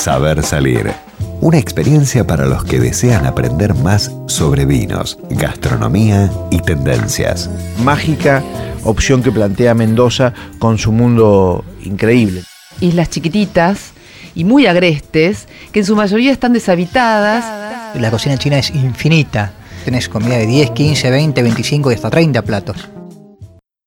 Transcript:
Saber Salir. Una experiencia para los que desean aprender más sobre vinos, gastronomía y tendencias. Mágica opción que plantea Mendoza con su mundo increíble. Islas chiquititas y muy agrestes, que en su mayoría están deshabitadas. La cocina china es infinita. Tenés comida de 10, 15, 20, 25 y hasta 30 platos.